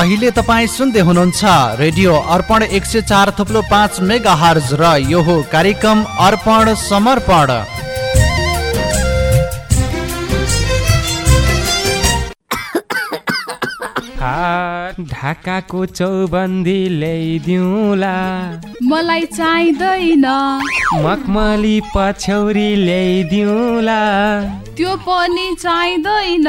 अहिले तपाईँ सुन्दै हुनुहुन्छ रेडियो अर्पण एक सय चार थुप्लो पाँच मेगा हर्ज र यो हो कार्यक्रम अर्पण समर्पण। ढाकाको चौबन्दी ल्याइदिउँला। मलाई चाहिँदैन। मखमली पछ्यौरी ल्याइदिउँला। त्यो पनि चाहिँदैन।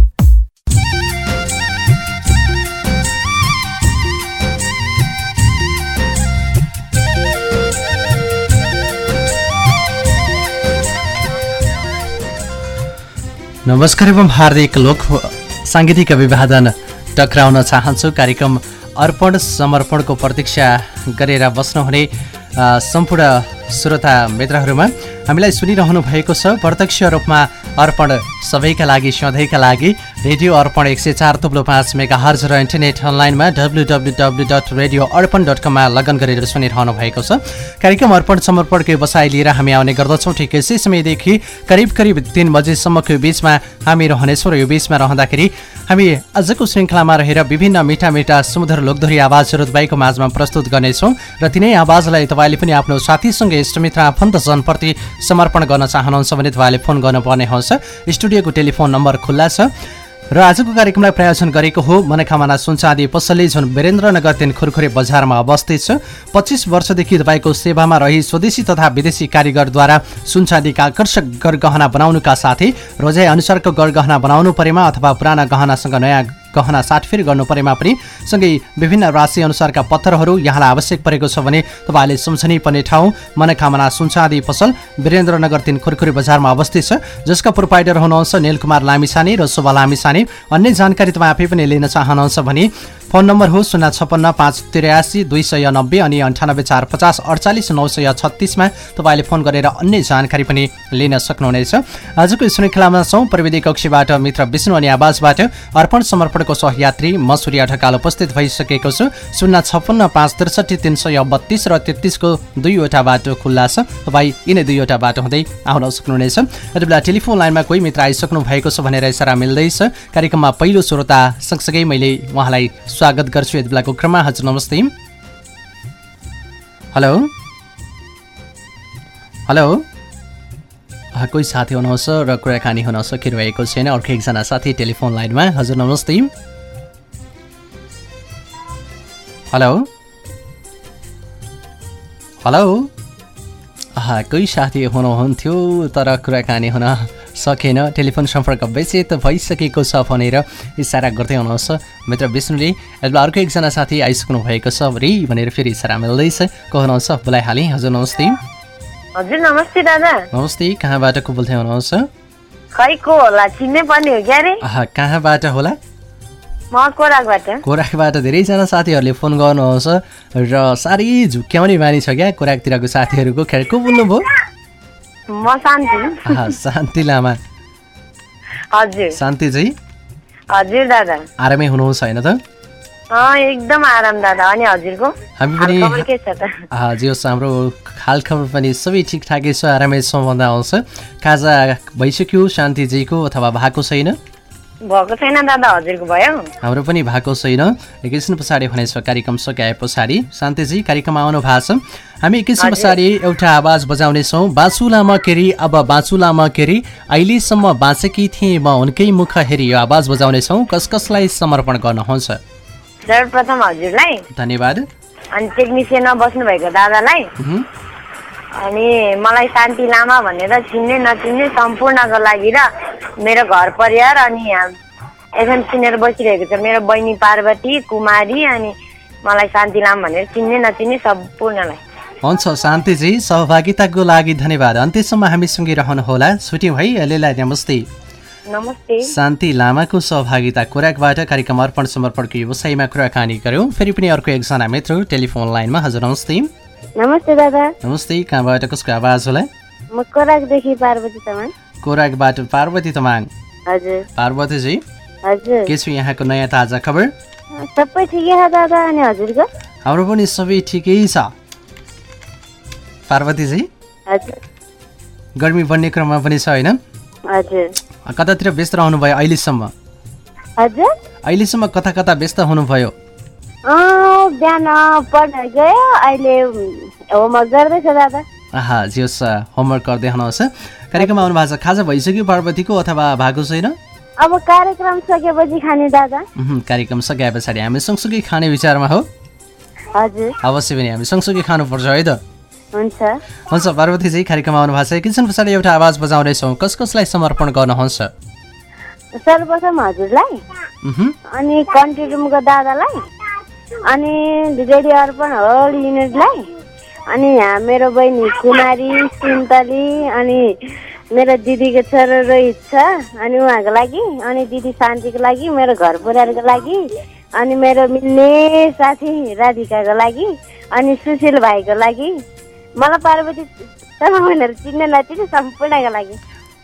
नमस्कार एवं हार्दिक लोक साङ्गीतिक अभिवादन टक्राउन चाहन्छु। कार्यक्रम अर्पण समर्पणको प्रतीक्षा गरेर बस्नुहुने सम्पूर्ण श्रोता मित्रहरूमा। हामीलाई सुनिरहनु भएको छ। प्रत्यक्ष रूपमा अर्पण सबैका लागि सधैँका लागि। रेडियो अर्पण एक सय चार तुप्लो पाँच मेगा हर्ज र इन्टरनेट अनलाइनमा W W W dot radio Arpan dot कममा लगन गरेर सुनिरहनु भएको छ। कार्यक्रम अर्पण समर्पणको व्यवसाय लिएर हामी आउने गर्दछौँ। ठिक यसै समयदेखि करिब करिब तिन बजेसम्मको बिचमा हामी रहनेछौँ र यो बिचमा रहँदाखेरि हामी आजको श्रृङ्खलामा रहेर विभिन्न मिठा मिठा सुमधुर लोकधोरी आवाजहरू तपाईँको माझमा प्रस्तुत गर्नेछौँ। र तिनै आवाजलाई तपाईँले पनि आफ्नो साथीसँग इष्टमित्र आफन्तजनप्रति समर्पण गर्न चाहनुहुन्छ भने तपाईँले फोन गर्नुपर्ने हुन्छ। स्टुडियोको टेलिफोन नम्बर खुल्ला छ। र आजको कार्यक्रमलाई प्रायोजन गरेको हो मनोकामना सुनचाँदी पसलले जुन वीरेन्द्रनगर तिन खुरखुरे बजारमा अवस्थित छ। पच्चिस वर्षदेखि तपाईँको सेवामा रही स्वदेशी तथा विदेशी कारिगरद्वारा सुनचाँदीका आकर्षक गरगहना बनाउनुका साथै रोजाइ अनुसारको गरगहना बनाउनु परेमा अथवा पुराना गहनासँग नयाँ गहना साटफेर गर्नु परेमा पनि सँगै विभिन्न राशि अनुसारका पत्थरहरू यहाँलाई आवश्यक परेको छ भने तपाईँले सम्झनै पर्ने ठाउँ मनोकामना सुनचाँदी पसल वीरेन्द्रनगर तिन खुरखुरी बजारमा अवस्थित छ जसका प्रोपाइटर हुनुहुन्छ निलकुमार लामिसानी र शोभा लामिसानी अन्य जानकारी तपाईँ आफै पनि लिन चाहनुहुन्छ भने फोन नम्बर हो शून्य छप्पन्न पाँच त्रियासी दुई सय नब्बे अनि अन्ठानब्बे चार पचास अडचालिस नौ सय छत्तिसमा तपाईँले फोन गरेर अन्य जानकारी पनि लिन सक्नुहुनेछ। आजको श्रृङ्खलामा छौँ प्रविधि कक्षीबाट मित्र विष्णु अनि आवाजबाट अर्पण समर्पणको सहयात्री म सूर्य ढकाल उपस्थित भइसकेको छु। शून्य छप्पन्न पाँच त्रिसठी तिन सय बत्तिस र तेत्तिसको दुईवटा बाटो खुल्ला छ। तपाईँ यिनै दुईवटा बाटो हुँदै आउन सक्नुहुनेछ। यति बेला टेलिफोन लाइनमा कोही मित्र आइसक्नु भएको छ भनेर इसारा मिल्दैछ। कार्यक्रममा पहिलो श्रोता सँगसँगै मैले उहाँलाई स्वागत गर्छु यति बेलाको क्रममा। हजुर नमस्ते। हेलो? हेलो? कोही साथी हुनुहुन्छ र कुराकानी हुन सकिरहेको छैन अर्को एकजना साथी टेलिफोन लाइनमा। हजुर नमस्ते। हेलो? हेलो? कोही साथी हुनुहुन्थ्यो तर कुराकानी हुन सकेन। टेलिफोन सम्पर्क विच्छेद भइसकेको छ भनेर इसारा गर्दै हुनुहुन्छ मित्र विष्णुले बेला अर्को एकजना साथी आइसक्नु भएको छ रे भनेर फेरि इसारा मिल्दैछ। को हुनुहुन्छ? बोलाइहालेँ। हजुर नमस्ते। हजुर नमस्ते दादा। नमस्ते। कहाँबाट को बोल्दै हुनुहुन्छ? होला चिन्नै पर्ने हो क्या रे? आहा, कहाँबाट होला? कोराकबाट। धेरैजना साथीहरूले फोन गर्नुहुन्छ र साह्रै झुक्क्याउने बानी छ क्या कोराकतिरको साथीहरूको खेर को बोल्नुभयो? म शान्ति। शान्ति लामा। हजुर। शान्ति चाहिँ? हजुर दादा। आरामै हुनुहुन्छ होइन त? एकदम आराम दादा। अनि हजुरको? हामी पनि जे होस् हाम्रो हालखबर पनि सबै ठिकठाकै छ आरामै भन्दा आउँछ खाजा भइसक्यो शान्तिजीको अथवा भएको छैन? भएको छैन दादा हजुरको भयो। हाम्रो पनि भएको छैन। एकैछिन पछाडि हुनेछ कार्यक्रम सकाए पछाडि। शान्तिजी कार्यक्रममा आउनु भएको छ। हामी एकैछिन पछाडि एउटा आवाज बजाउनेछौँ बाँचुलामा केरी अब बाँचुलामा केरी। अहिलेसम्म बाँचेकी थिएँ म उनकै मुख हेरी यो आवाज बजाउनेछौँ कस कसलाई समर्पण गर्नुहुन्छ? सर्वप्रथम हजुरलाई। धन्यवाद। अनि टेक्निसियनमा बस्नुभएको दादालाई। अनि मलाई शान्ति लामा भनेर चिन्ने नचिन्ने सम्पूर्णको लागि र मेरो घर परिवार अनि एफएम सुनेर बसिरहेको छ। मेरो बहिनी पार्वती कुमारी अनि मलाई शान्ति लाम भनेर चिन्ने नचिन्ने सम्पूर्णलाई। हुन्छ शान्तिजी सहभागिताको लागि धन्यवाद। अन्त्यसम्म हामीसँगै रहनुहोला। छुट्यौँ है अहिलेलाई नमस्ते। नमस्ते। शान्ति लामाको सहभागिता कोराकबाट कार्यक्रम अर्पण समर्पणको व्यवसायमा कुराकानी गऱ्यौँ। फेरि पनि अर्को एकजना मित्र टेलिफोन लाइनमा हजुर नमस्ते नमस्ते दादा। नमस्ते कहाँबाट कसको आवाज होला? म कोराकदेखि पार्वती तामाङ। कोराकबाट पार्वती तमाङ। हजुर। पार्वतीजी हजुर। के छु यहाँको नयाँ ताजा खबर? सबै ठिकै छ दादा अनि हजुरको? हाम्रो पनि सबै ठिकै छ। पार्वतीजी हजुर। गर्मी बढ्ने क्रममा पनि छ होइन? हजुर। कतातिर व्यस्त रहनुभयो अहिलेसम्म? हजुर। अहिलेसम्म कता कता व्यस्त हुनुभयो? बिहान पढ्न गयो। अहिले होमवर्क गर्दैछ दादा। आहा जियोस् होमवर्क गर्दै हुनुहोस् कार्यक्रममा आउनु भएको छ खाजा भइसक्यो पार्वतीको अथवा भएको छैन? अब कार्यक्रम सकेपछि खाने दादा। कार्यक्रम सके पछाडि हामी सँगसँगै खाने विचारमा हो। हजुर। अवश्य पनि हामी सँगसँगै खानुपर्छ है त। हुन्छ। हुन्छ पार्वतीजी कार्यक्रममा आउनु भएको छ। एकैछिन पछाडि एउटा आवाज बजाउँदैछौँ कस कसलाई समर्पण गर्नुहुन्छ? सर्वप्रथम हजुरलाई अनि कन्ट्री रुमको दादालाई अनि रेडियो अर्पण होल युनिटलाई अनि यहाँ मेरो बहिनी कुमारी सुन्तली अनि मेरो दिदीको छोरो रोहित छ। अनि उहाँको लागि अनि दिदी शान्तिको लागि मेरो घर परिवारको लागि अनि मेरो मिल्ने साथी राधिकाको लागि अनि सुशील भाइको लागि। मलाई पार्वती भनेर चिन्ने नचिन्ने सम्पूर्णको लागि।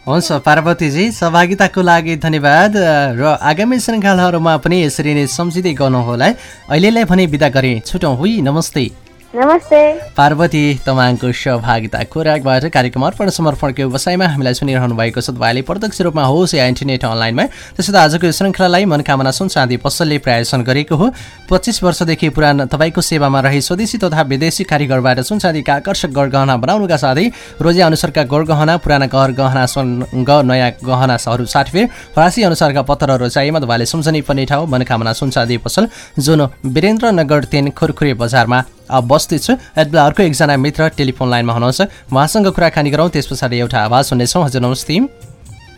हुन्छ पार्वतीजी सहभागिताको लागि धन्यवाद। र आगामी श्रृङ्खलाहरूमा पनि यसरी नै सम्झिँदै गर्नुहोला अहिलेलाई भने बिदा गरेँ छुटौँ। हुई नमस्ते। नमस्ते। पार्वती तमाङको सहभागिता खोराकबाट कार्यक्रम अर्पण समर्पणको व्यवसायमा हामीलाई सुनिरहनु भएको छ। तपाईँले प्रत्यक्ष रूपमा होस् या इन्टरनेट अनलाइनमा त्यसो त आजको यो श्रृङ्खलालाई मनकामना सुन चाँदी पसलले प्रायोजन गरेको हो। पच्चिस वर्षदेखि पुरानो तपाईँको सेवामा रही स्वदेशी तथा विदेशी कारिगरबाट सुन चाँदीका आकर्षक गरगहना बनाउनुका साथै रोजे अनुसारका गरगहना पुराना गहना सँग नयाँ गहनाहरू साटफेर फरासी अनुसारका पत्थरहरू चाहिएमा तपाईँले सम्झनै पर्ने ठाउँ मनकामना सुन चाँदी पसल। जुन वीरेन्द्रनगर तेन खुरखुरे बजारमा बस्दैछु यति बेला अर्को एकजना मित्र टेलिफोन लाइनमा हुनुहुन्छ। उहाँसँग कुराकानी गरौँ त्यस पछाडि एउटा आवाज सुन्नेछौँ। हजुर नमस्ते।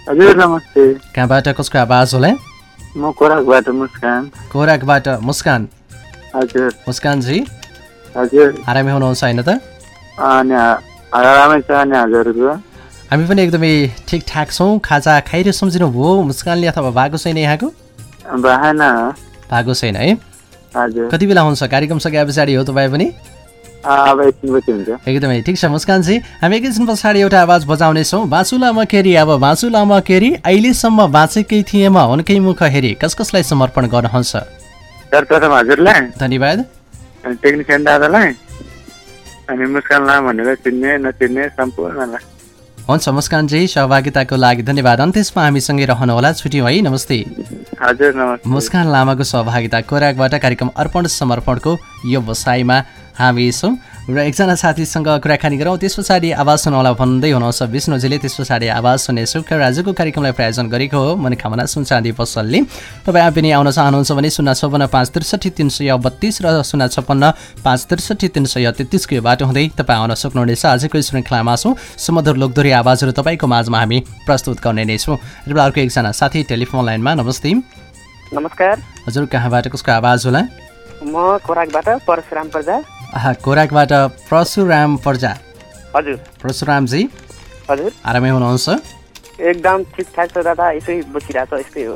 हजुर नमस्ते। कहाँबाट कसको आवाज होला? म खोराकबाट मुस्कान। कोराकबाट मुस्कान। हजुर। मुस्कानजी। हजुर। आरामै हुनुहुन्छ होइन त? छ अनि हजुरको। हामी पनि एकदमै ठिकठाक छौँ। खाजा खाएर सम्झिनु भयो मुस्कानले अथवा भएको छैन यहाँको? भएको छैन है। कति बेला हुन्छ? कार्यक्रम सके पछाडि हो तपाईँ पनि? एकदमै ठिक छ। मुस्कानजी हामी एकैछिन पछाडि एउटा आवाज बजाउनेछौँ। बाँचु लामा केरी अब बाँचु लामा केरी अहिलेसम्म बाँचेकै थिएमा उनकै मुख हेरी। कस कसलाई समर्पण गर्नुहुन्छ? धन्यवाद। टेक्निसियन दादालाई अनि मुस्कान लाम भनेर चिन्ने नचिन्ने सम्पूर्णलाई। हुन्छ मुस्कानजी सहभागिताको लागि धन्यवाद। अन्त्यसमा हामीसँगै रहनुहोला। छुट्यौँ है नमस्ते। हजुर मुस्कान लामाको सहभागिता कोराकबाट कार्यक्रम अर्पण समर्पणको यो बसाइमा हामी छौँ। र एकजना साथीसँग कुराकानी गरौँ। त्यस पछाडि आवाज सुनाउला भन्दै हुनुहुन्छ विष्णुजीले त्यस पछाडि आवाज सुनेछु र आजको कार्यक्रमलाई प्रायोजन गरेको हो मनोकामना सुनचाँदी पसलले। तपाईँ पनि आउन चाहनुहुन्छ भने शून्य छपन्न पाँच त्रिसठी तिन सय बत्तिस र शून्य छपन्न पाँच त्रिसठी तिन सय तेत्तिसको यो बाटो हुँदै तपाईँ आउन सक्नुहुनेछ। आजको श्रृङ्खलामा छौँ। सुमधुर लोकधोरी आवाजहरू तपाईँको माझमा हामी प्रस्तुत गर्ने नै छौँ। र अर्को एकजना साथी टेलिफोन लाइनमा नमस्ते। नमस्कार। हजुर कहाँबाट कसको आवाज होला? म खोराकबाट परशुराम प्रजा। आहा कोराकबाट परशुराम पर्जा। हजुर। परशुरामजी। हजुर। आरामै हुनुहुन्छ? एकदम ठिकठाक छ दादा यसै बसिरहेको छ यस्तै हो।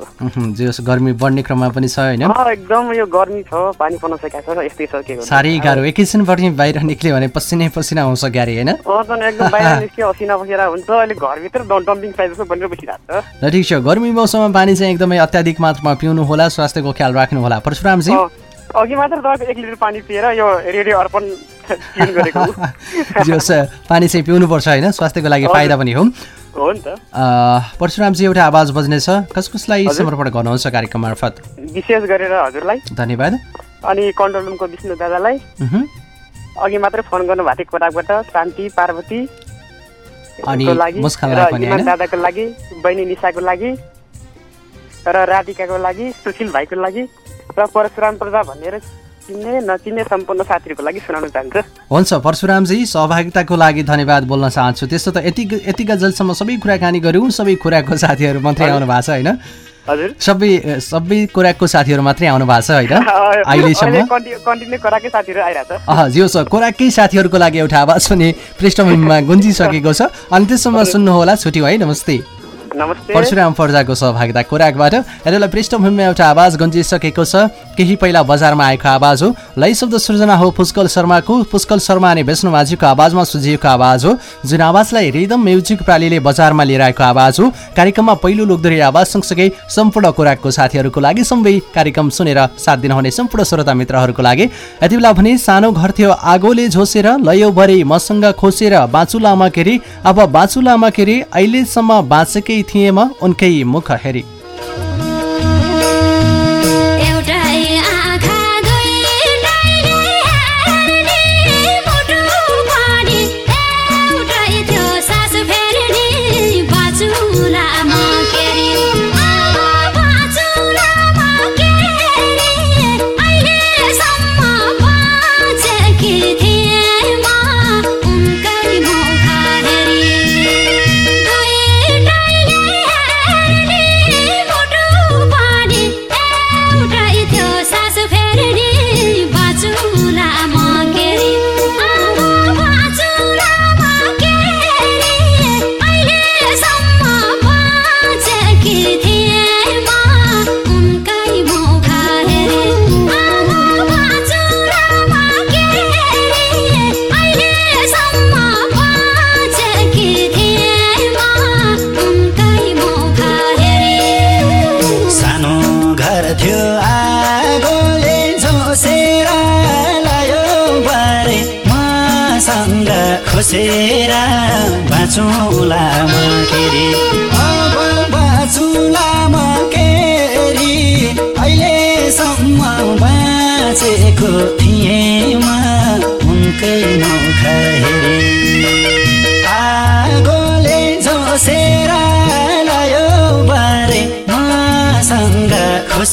जे होस् गर्मी बढ्ने क्रममा पनि छ होइन? एकदम यो गर्मी छ पानी पर्न सकेको छ यस्तै छ के गर्नु। साह्रै गाह्रो एकैछिनपछि बाहिर निक्ल्यो भने पसिनै पसिना आउँछ ग्यारे होइन? एकदम बाहिर निस्क्यो असिना बसेर हुन्छ अहिले घरभित्र डम- डम्पिङ साइज बनेर बसिरहेको छ। ठिक छ गर्मी मौसममा पानी चाहिँ एकदमै अत्याधिक मात्रामा पिउनु होला स्वास्थ्यको ख्याल राख्नु होला परशुरामजी अघि मात्र तपाईँको एक लिटर पानी पिएर यो रेडियो अर्पण। जे पानी चाहिँ पिउनुपर्छ होइन स्वास्थ्यको लागि फाइदा पनि हो। हो नि त। परशुरामजी एउटा आवाज बज्नेछ कस कसलाई समर्पण गर्नुहुन्छ कार्यक्रम मार्फत? विशेष गरेर हजुरलाई। धन्यवाद। अनि कन्ट्रोल रुमको विष्णु दादालाई। अघि मात्रै फोन गर्नुभएको थियो कोटाकबाट शान्ति पार्वती। अनि? दादाको लागि बहिनी निशाको लागि। र राधिकाको लागि सुशील भाइको लागि र परशुराम प्रजा भनेर चिन्ने नचिन्ने सम्पूर्ण साथीहरूको लागि सुनाउन चाहन्छु। हुन्छ परशुरामजी सहभागिताको लागि धन्यवाद बोल्न चाहन्छु। त्यस्तो त यति यतिका जेलसम्म सबै कुराकानी गऱ्यौँ सबै कुराको साथीहरू मात्रै आउनु भएको छ होइन? हजुर। सबै सबै कुराको साथीहरू मात्रै आउनु भएको छ होइन? अहिलेसम्म? जियो सर कोराकै साथीहरूको लागि एउटा आवाज पनि पृष्ठभूमिमा गुन्जिसकेको छ। अनि त्यसमा सुन्नुहोला छुट्यो है नमस्ते। परशुराम पर्जाको सहभागिता कोराकबाट। हेरेलाई पृष्ठभूमिमा एउटा आवाज गुन्जिसकेको छ। केही पहिला बजारमा आएको आवाज हो। लै शब्द सृजना हो पुष्कल शर्माको। पुष्कल शर्मा अनि विष्णु माझीको आवाजमा सुझिएको आवाज हो। जुन आवाजलाई रिदम म्युजिक प्रालीले बजारमा लिएर आएको आवाज हो। कार्यक्रममा पहिलो लोकदोरी आवाज सँगसँगै सम्पूर्ण कोराकको साथीहरूको लागि सबै कार्यक्रम सुनेर साथ दिनुहुने सम्पूर्ण श्रोता मित्रहरूको लागि। यति बेला भने सानो घर थियो। आगोले झोसेर लयो भरे मसँग खोसेर बाँचु लामा केरी। अब बाँचु लामा केरी अहिलेसम्म बाँचेकै थिएँ म उनकै मुख हेरी।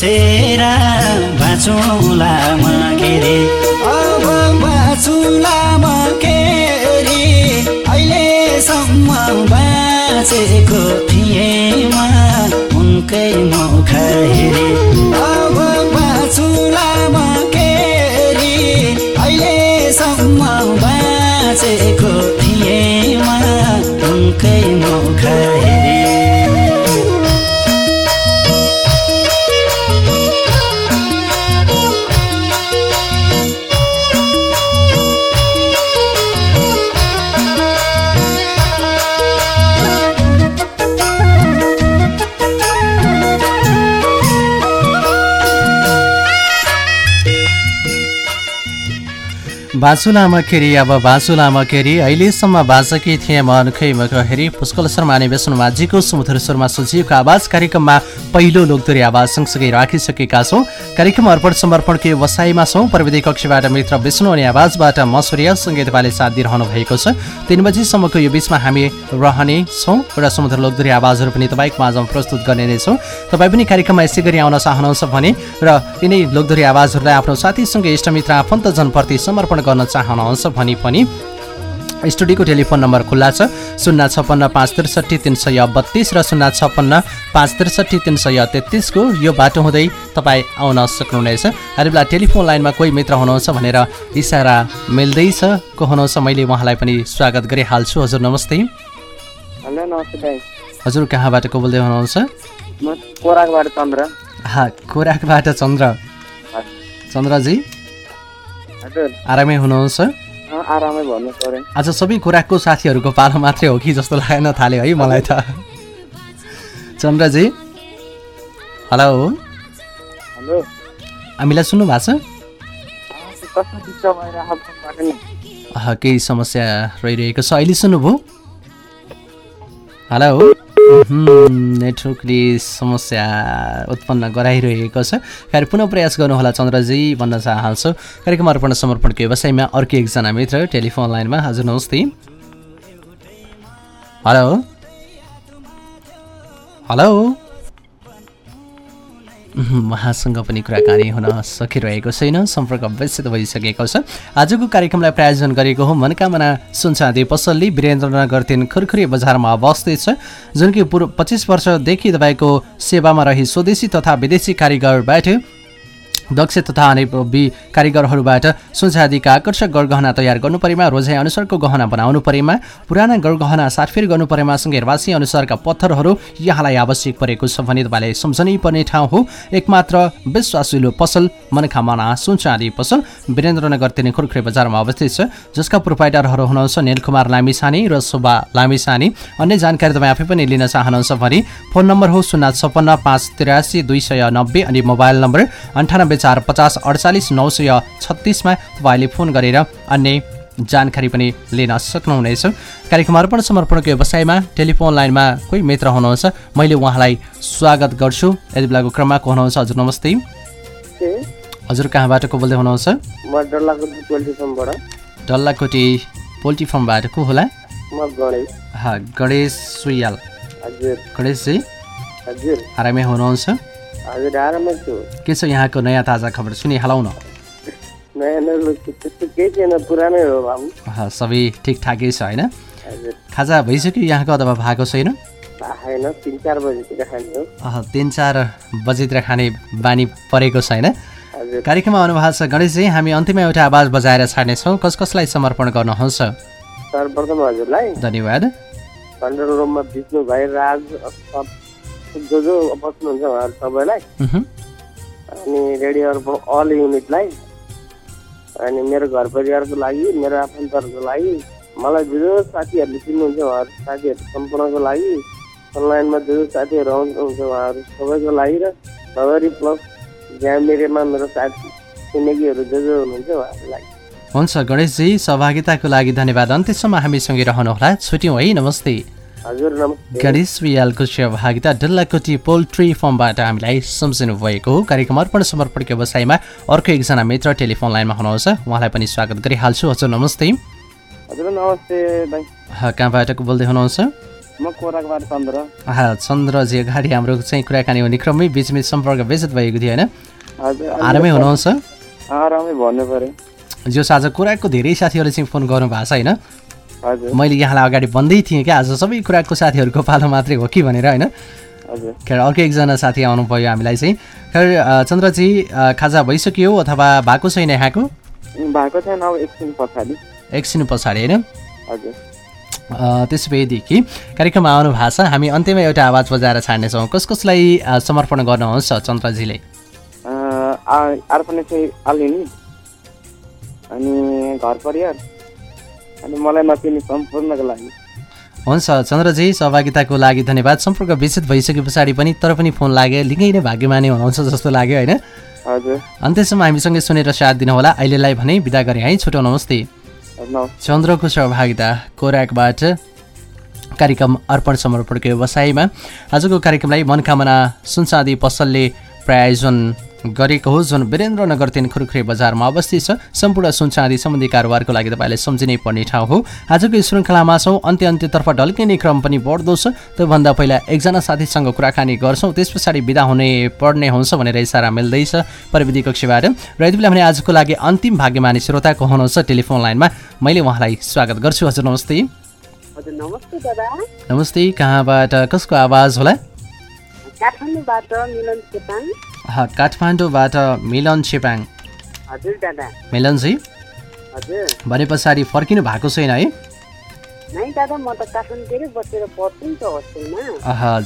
खोसेर बाँचुला म केरी अब बाँचुला म केरी अहिलेसम्म बाँचेको थिएँ म उनकै मुख हेरी। अब बाँचुला म केरी अहिलेसम्म बाँचेको थिएँ म उनकै मुख हेरी बाँचुलामा खेरी अब बाँचुलामा खेरी। अहिलेसम्म बाँचेकै थिएँ म अनुखै मुख हेरी। पुष्कल शर्मा विष्णु माझीको सुमधुर स्वरमा सुझिएको आवाज कार्यक्रममा पहिलो लोकदोरी आवाज सँगसँगै राखिसकेका छौँ। कार्यक्रम अर्पण समर्पणको व्यवसायमा छौँ। प्रविधि कक्षबाट मित्र विष्णु अनि आवाजबाट म सूर्य तपाईँले साथ दिइरहनु भएको छ। तिन बजीसम्मको यो बिचमा हामी रहनेछौँ एउटा सुमधुर लोकदोरी आवाजहरू पनि तपाईँको माझमा प्रस्तुत गर्ने नै छौँ। तपाईँ पनि कार्यक्रममा यसै गरी आउन चाहनुहुन्छ भने र यिनै लोकदोरी आवाजहरूलाई आफ्नो साथीसँगै इष्टमित्र आफन्तजनप्रति समर्पण गर्न चाहनुहुन्छ भने पनि स्टुडियोको टेलिफोन नम्बर खुल्ला छ। शून्य छप्पन्न पाँच त्रिसठी तिन सय बत्तिस र शून्य छप्पन्न पाँच त्रिसठी तिन सय तेत्तिसको यो बाटो हुँदै तपाईँ आउन सक्नुहुनेछ। बेला टेलिफोन लाइनमा कोही मित्र हुनुहुन्छ भनेर इसारा मिल्दैछ। को हुनुहुन्छ मैले उहाँलाई पनि स्वागत गरिहाल्छु। हजुर नमस्ते। हजुर कहाँबाट को बोल्दै हुनुहुन्छ? कोराकबाट चन्द्र। चन्द्रजी? आरामै हुनुहुन्छ? आरामै भन्नु आज सबै खोराकको साथीहरूको पालो मात्रै हो कि जस्तो लागेन थाल्यो है मलाई त? चन्द्रजी? हेलो। हेलो। हामीलाई सुन्नु भएको छ? केही समस्या रहिरहेको छ। अहिले सुन्नुभयो? हेलो। नेटवर्कले समस्या उत्पन्न गराइरहेको छ। फेरि पुनः प्रयास गर्नुहोला चन्द्रजी भन्न चाहन्छु। कार्यक्रम अर्पण समर्पणको व्यवसायमा अर्को एकजना मित्र टेलिफोन लाइनमा हजुर नमस्ते। हेलो। हेलो। उहाँसँग पनि कुराकानी हुन सकिरहेको छैन सम्पर्क व्यस्त भइसकेको छ। आजको कार्यक्रमलाई प्रायोजन गरेको हो मनकामना सुनचाँदी पसलले वीरेन्द्रनगर तिन खुरखुरी बजारमा अवस्थित छ जुन कि पूर्व पच्चिस वर्षदेखि तपाईँको सेवामा रही स्वदेशी तथा विदेशी कारिगरबाट दक्ष तथा अनुभवी कारिगरहरूबाट सुनचाँदीका आकर्षक गरगहना तयार गर्नु परेमा रोजाइ अनुसारको गहना बनाउनु परेमा पुराना गरगहना साटफेर गर्नु परेमा सँगै अनुसारका पत्थरहरू यहाँलाई आवश्यक परेको छ भने तपाईँले सम्झनै पर्ने ठाउँ हो। एकमात्र विश्वासिलो पसल मनखामना सुनचाँदी पसल वीरेन्द्रनगर तिनी खुर्खुरे बजारमा अवस्थित छ जसका प्रोपाइटरहरू हुनुहुन्छ निलकुमार लामिछाने र शोभा लामिछाने। अन्य जानकारी तपाईँ आफै पनि लिन चाहनुहुन्छ भने फोन नम्बर हो शून्य छप्पन्न पाँच तिरासी दुई सय नब्बे अनि मोबाइल नम्बर अन्ठानब्बे चार पचास अडचालिस नौ सय छत्तिसमा तपाईँले फोन गरेर अन्य जानकारी पनि लिन सक्नुहुनेछ। कार्यक्रम अर्पण समर्पणको व्यवसायमा टेलिफोन लाइनमा कोही मित्र हुनुहुन्छ मैले उहाँलाई स्वागत गर्छु। यति बेलाको क्रममा को हुनुहुन्छ? हजुर नमस्ते। हजुर कहाँबाट को बोल्दै हुनुहुन्छ? डल्लाकोटी पोल्ट्री फार्मबाट। को होला? गणेश। सुयाल गणेशजी। आरामै हुनुहुन्छ? के छ यहाँको नयाँ ताजा खबर सुनिहालौँ न सबै ठिकठाकै छ होइन? खाजा भइसक्यो यहाँको अथवा भएको छैन? तिन चार बजीतिर खाने बानी परेको छैन। हजुर। कार्यक्रममा आउनुभएको छ गणेशजी हामी अन्तिममा एउटा आवाज बजाएर छाड्नेछौँ। कस कसलाई समर्पण गर्नुहुन्छ? सर्वप्रथम हजुरलाई धन्यवाद। कन्ट्रोल रुममा विष्णु भाइ राज जो जो बस्नुहुन्छ उहाँहरू सबैलाई। अनि रेडियोहरू अल युनिटलाई अनि मेरो घर परिवारको लागि मेरो आफन्तहरूको लागि मलाई जो जो साथीहरूले चिन्नुहुन्छ उहाँहरू साथीहरू सम्पूर्णको लागि। अनलाइनमा जो जो साथीहरू आउनुहुन्छ उहाँहरू सबैको लागि र प्लस ज्यामिरेमा मेरो साथी छिमेकीहरू जो जो हुनुहुन्छ उहाँहरूको लागि। हुन्छ गणेशजी सहभागिताको लागि धन्यवाद। अन्त्यसम्म हामीसँगै रहनुहोला। छुट्यौँ है नमस्ते। गणेश वियालको सहभागिता डल्लाकोटी पोल्ट्री फार्मबाट हामीलाई सम्झिनु भएको हो कार्यक्रम अर्पण समर्पणको व्यवसायमा अर्को एकजना मित्र टेलिफोन लाइनमा हुनुहुन्छ। उहाँलाई पनि स्वागत गरिहाल्छु। हजुर नमस्ते। हजुर नमस्ते भाइ। हा, कहाँबाट बोल्दै हुनुहुन्छ? चन्द्रजी अगाडि हाम्रो चाहिँ कुराकानी हुने क्रममै बिचमा सम्पर्क बेचत भएको थियो होइन? आरामै हुनुहुन्छ? जो आज कुराको धेरै साथीहरूले चाहिँ फोन गर्नु भएको छ होइन? मैले यहाँलाई अगाडि भन्दै थिएँ कि आज सबै कुराको साथीहरूको पालो मात्रै हो कि भनेर होइन? खेर अर्को एकजना साथी आउनु भयो हामीलाई चाहिँ। खेर चन्द्रजी खाजा भइसक्यो अथवा भएको छैन यहाँको? भएको छैन अब एकछिन पछाडि। एकछिन पछाडि होइन? त्यसो भएदेखि कार्यक्रममा आउनु भएको छ। हामी अन्त्यमा एउटा आवाज बजाएर छाड्नेछौँ। कस कसलाई समर्पण गर्नुहुन्छ चन्द्रजीले? अर्पण चाहिँ अलिनी अनि घर परिवार। अनि मलाई नचिने सम्पूर्णको लागि। हुन्छ चन्द्रजी सहभागिताको लागि धन्यवाद। सम्पर्क विच्छेद भइसके पछाडि पनि तर पनि फोन लाग्यो लिङ्गै नै भाग्यमानी हुनुहुन्छ जस्तो लाग्यो होइन? हजुर। अन्त्यसम्म हामीसँगै सुनेर साथ दिनुहोला। अहिलेलाई भने बिदा गरे है छुट्याउ नमस्ते। चन्द्रको सहभागिता कोराकबाट कार्यक्रम अर्पण समर्पणको व्यवसायमा। आजको कार्यक्रमलाई मनकामना सुनसादी पसलले प्रायोजन गरेको हो जुन वीरेन्द्रनगर तिन खुरखुरे बजारमा अवस्थित छ। सम्पूर्ण सुनचाँदी सम्बन्धी कारोबारको लागि तपाईँले सम्झिनै पर्ने ठाउँ हो। आजको यो श्रृङ्खलामा छौँ। अन्त्य अन्त्यतर्फ ढल्किने क्रम पनि बढ्दो छ। त्योभन्दा पहिला एकजना साथीसँग कुराकानी गर्छौँ। त्यस पछाडि बिदा हुने पर्ने हुन्छ भनेर इसारा मिल्दैछ प्रविधि कक्षबाट। र यति बेला भने आजको लागि अन्तिम भाग्यमानी श्रोताको हुनुहुन्छ टेलिफोन लाइनमा। मैले उहाँलाई स्वागत गर्छु। हजुर नमस्ते। नमस्ते कहाँबाट कसको आवाज होला? काठमाडौँबाट मिलन छेपाङ। मिलनजी भने पछाडि फर्किनु भएको छैन है?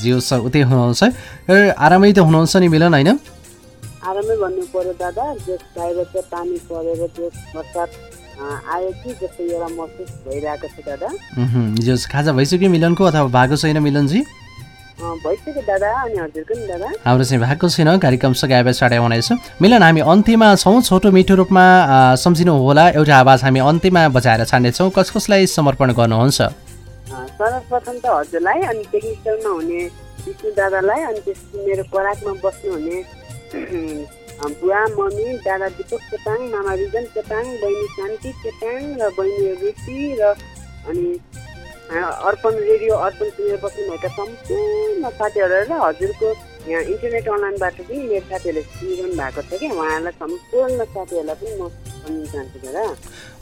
जिउ सर उतै हुनुहुन्छ आरामै त हुनुहुन्छ नि मिलन होइन? आरामै भन्नु पर्यो दादा जस बाहिर चाहिँ पानी परेर त्यो बर्सात अँ, आयो कि जस्तो एउटा महसुस भइरहेको छ दादा। उहुँ, हिजो खाजा भइसक्यो मिलनको अथवा भएको छैन मिलनजी? हाम्रो चाहिँ भएको छैन कार्यक्रम सघाए साढे आउनेछ मिलन हामी अन्त्यमा छौँ छोटो मिठो रूपमा सम्झिनु होला। एउटा आवाज हामी अन्त्यमा बजाएर छाड्नेछौँ कस कसलाई समर्पण गर्नुहुन्छ? सर्वप्रथम त हजुरलाई अनि टेक्निकलमा हुने विष्णु दादालाई अनि त्यसपछि मेरो कराकमा बस्नुहुने बुवा मम्मी दादा दिपक चेपाङ मामा रिजन चेपाङ बहिनी शान्ति चेपाङ र बहिनी रुचि र अनि अर्पण रेडियो अर्पण सुनेर बस्नुभएका सम्पूर्ण साथीहरू र हजुरको यहाँ इन्टरनेट अनलाइनबाट पनि मेरो साथीहरूले सुनिरहनु भएको छ क्या। उहाँहरूलाई सम्पूर्ण साथीहरूलाई पनि म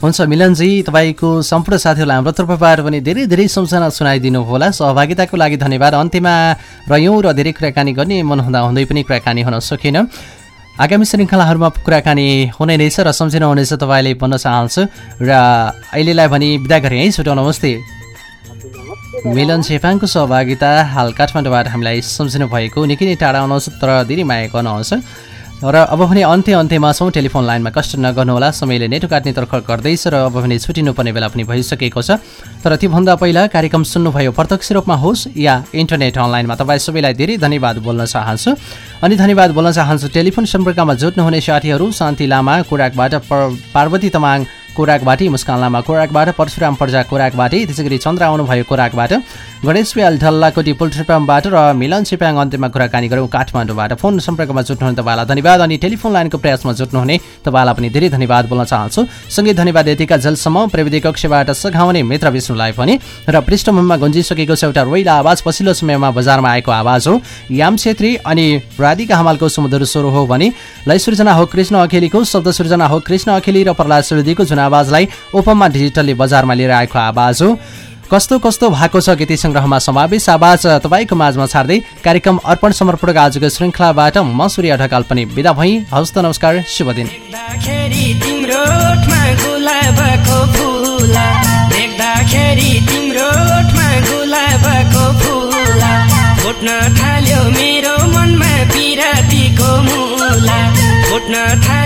हुन्छ मिलनजी तपाईँको सम्पूर्ण साथीहरूलाई हाम्रो तर्फबाट पनि धेरै धेरै सम्झना सुनाइदिनु होला। सहभागिताको लागि धन्यवाद। अन्त्यमा रह्यौँ र धेरै कुराकानी गर्ने मन हुँदा हुँदै पनि कुराकानी हुन सकेन। आगामी श्रृङ्खलाहरूमा कुराकानी हुने रहेछ र सम्झिनु हुनेछ तपाईँले भन्न चाहन्छु। र अहिलेलाई भने बिदा गरेँ है। छुट्याउ नमस्ते। मिलन छेपाङको सहभागिता हाल काठमाडौँबाट हामीलाई सम्झिनु भएको निकै नै टाढा आउनुहोस् तर धेरै माया गर्नुहोस् र अब भने अन्त्य अन्त्यमा छौँ टेलिफोन लाइनमा कष्ट नगर्नुहोला समयले नेटो काट्ने तर्ख गर्दैछ र अब भने छुटिनुपर्ने बेला पनि भइसकेको छ। तर त्योभन्दा पहिला कार्यक्रम सुन्नुभयो प्रत्यक्ष रूपमा होस् या इन्टरनेट अनलाइनमा तपाईँ सबैलाई धेरै धन्यवाद बोल्न चाहन्छु। अनि धन्यवाद बोल्न चाहन्छु टेलिफोन सम्पर्कमा जोड्नुहुने साथीहरू शान्ति लामा कोराकबाट पार्वती तमाङ कोराकबाटै मुस्कान लामा कोराकबाट परशुराम पर्जा कोराकबाटै त्यसै गरी चन्द्र आउनुभयो कोराकबाट गणेश प्याल ढल्लाकोटी पोल्ट्रीपामबाट र मिलन छिप्याङ अन्त्यमा कुराकानी गरौँ काठमाडौँबाट। फोन सम्पर्कमा जुट्नुहुने तपाईँलाई धन्यवाद अनि टेलिफोन लाइनको प्रयासमा जुट्नुहुने तपाईँलाई पनि धेरै धन्यवाद बोल्न चाहन्छु। सँगै धन्यवाद यतिका जलसम्म प्रविधि कक्षबाट सघाउने मित्र विष्णुलाई पनि र पृष्ठभूमिमा गुन्जिसकेको छ एउटा रोइला आवाज पछिल्लो समयमा बजारमा आएको आवाज हो। याम छेत्री अनि राधिका हमालको सुमधुर स्वर हो भने लय सृजना हो कृष्ण अखेलीको शब्द सृजना हो कृष्ण अखेली र प्रहलाद सुवेदीको जुन आवाजलाई ओपममा डिजिटलले बजारमा लिएर आएको आवाज हो। कस्तो कस्तो भएको छ गीति सङ्ग्रहमा समावेश? आवाज तपाईँको माझमा छाड्दै कार्यक्रम अर्पण समर्पणको आजको श्रृङ्खलाबाट म सूर्य ढकाल पनि बिदा भई। हवस् त नमस्कार शुभ दिन। फुट्न थाल्यो मेरो मनमा मुला। फुट्न थाल्यो